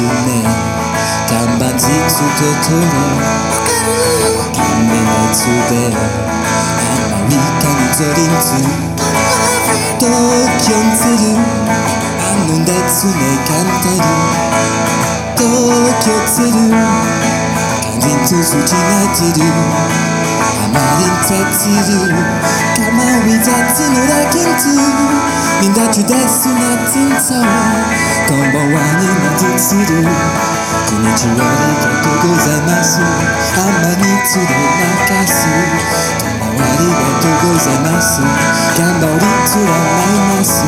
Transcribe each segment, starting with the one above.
ね。看板実ととも金目のつでアメリカにゾリンツ東京する。あの列ね簡単東京する。肝心続きなってる。あまり立つる。かまい雑のだけんつ。みんなちですなつんさこんばんはにまずつるこんにちはありがとうございます。あんまりつれなかすこんばんはありがとうございます頑張りつらないます。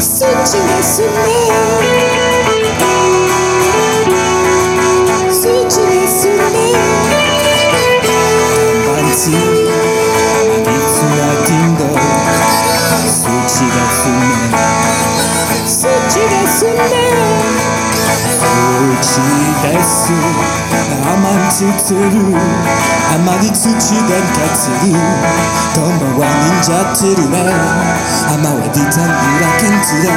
そっちですねっちです。ねそっちですあまつつるあまり土でかつるこんばは忍者つるねあまわりたんぶらけんつれ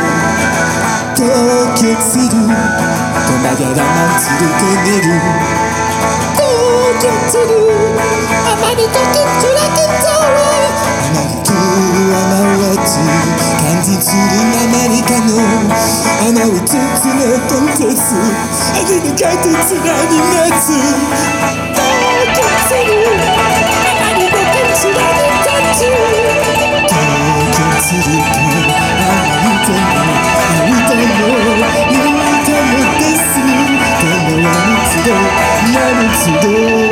東京するこまがらまつるけねる東京するあまりときつらけんリカのあのうつつのコンテスあれにかてつらになつ東京するあまりときつらに立つ東京するあまりとありともいいともですこのはみつどなるつど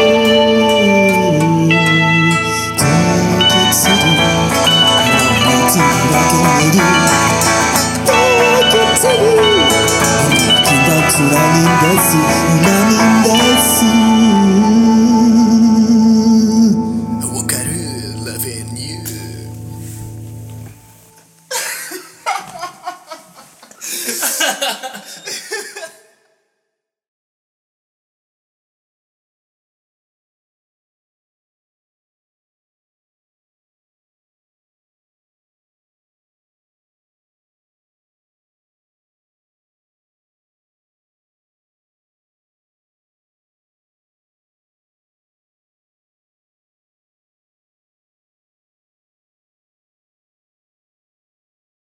I'm animal sim. Eu quero levar you. Ha ha!